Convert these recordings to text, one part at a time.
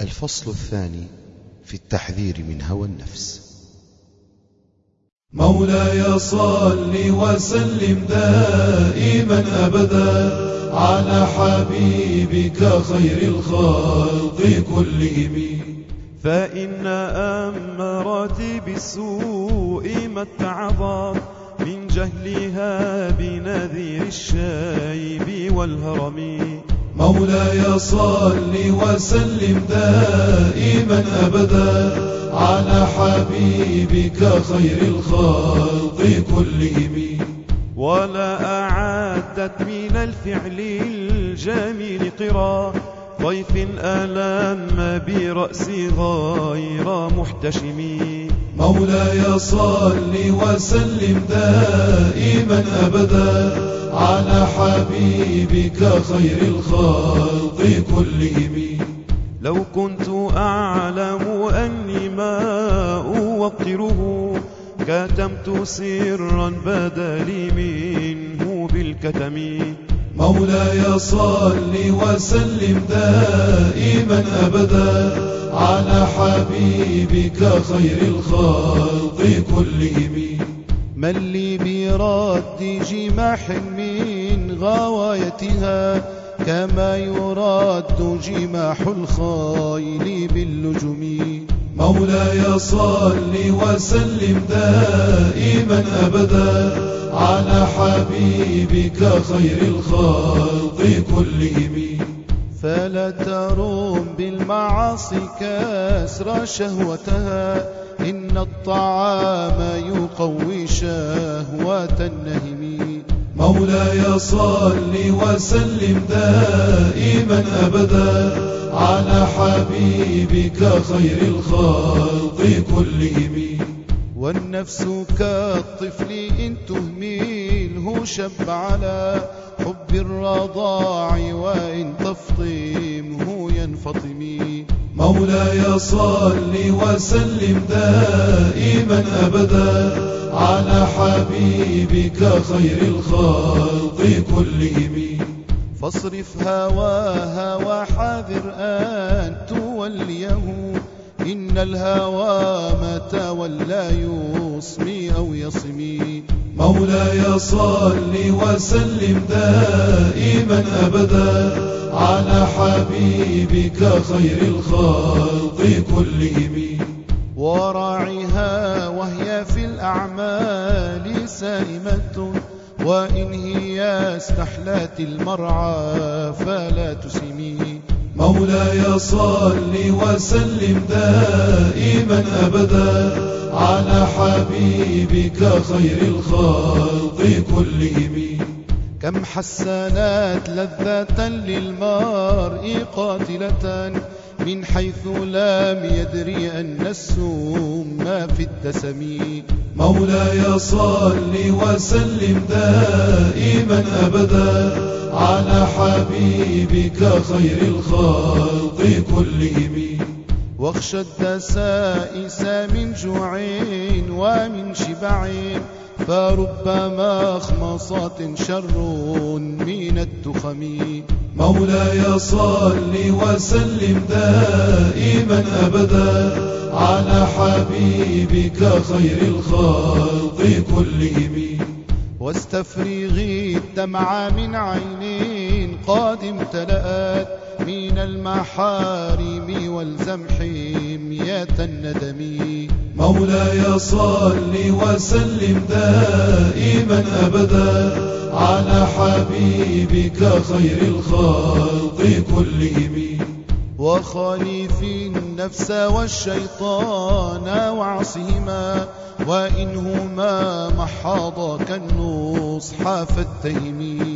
الفصل الثاني في التحذير من هوى النفس. مولاي صل وسلم دائما أبدا على حبيبك خير الخلق كلهم. فإن أمرتي بالسوء ما اتعظت من جهلها بنذير الشيب والهرم. مولاي صل وسلم دائما أبدا على حبيبك خير الخلق كلهم. ولا أعدت من الفعل الجميل قرا ضيف ألم برأسي غير محتشم. مولاي صل وسلم دائما أبدا على حبيبك خير الخلق كلهم. لو كنت أعلم أني ما أوقره كتمت سرا بدلي منه بالكتم. مولاي صل وسلم دائما أبدا على حبيبك خير الخلق كلهم. من لي برد جماح من غوايتها كما يراد جماح الخيل مولاي صل وسلم دائما أبدا على حبيبك خير الخلق كلهم. فلا تروم بالمعاصي كسر شهوتها إن الطعام يقوي شهوة النهم مولاي صل وسلم دائما أبدا على حبيبك خير الخلق كلهم. والنفس كالطفل إن تهمله شب على حب الرضاع وإن تفطمه ينفطم. مولاي صل وسلم دائما أبدا على حبيبك خير الخلق كلهم. فاصرف هواها وحاذر أن توليه. إن الهوى ما تولى يصمي أو يصمي. مولاي صل وسلم دائما أبدا على حبيبك خير الخلق كلهم. وراعها وهي في الأعمال سائمة وإن هي استحلت المرعى فلا تسمي. مولاي صل وسلم دائما أبدا على حبيبك خير الخلق كلهم. كم حسنات لذة للمرء قاتلة من حيث لم يدري أن السم في الدسم. مولاي صل وسلم دائما أبدا على حبيبك خير الخلق كلهم. واخشى الدسائس من جوع ومن شبع فربما خمصة شر من التخم. مولاي صل وسلم دائما أبدا على حبيبك خير الخلق كلهم. واستفرغي الدمع من عين قد امتلأت من المحارم والزم حمية الندم مولاي صل وسلم دائما أبدا على حبيبك خير الخلق كلهم. وخالف النفس والشيطان وعصهما وإنهما محاضا كالنصح فاتهم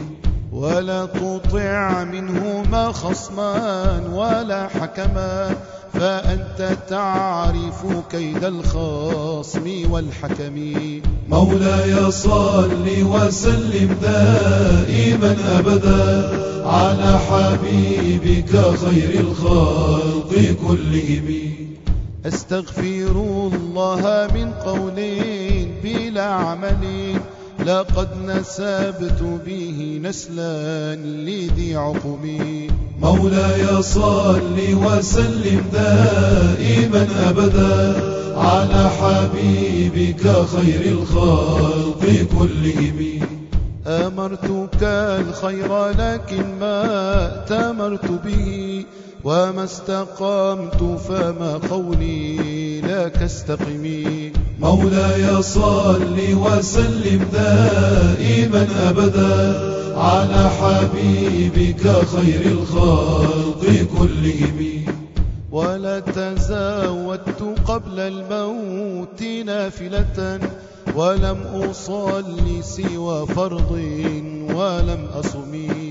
ولا تطع منهما خصما ولا حكما فأنت تعرف كيد الخصم والحكم. مولاي صل وسلم دائما أبدا على حبيبك خير الخلق كلهم. أستغفر الله من قول بلا عمل. لقد نسبت به نسلا لذي عقم. مولاي صل وسلم دائما أبدا على حبيبك خير الخلق كلهم. أمرتك الخير لكن ما تمرت به وما استقمت فما قولي لك استقمي. مولاي صل وسلم دائما أبدا على حبيبك خير الخلق كلهم. ولا تزاودت قبل الموت نافلة ولم أصلي سوى فرض ولم أصمي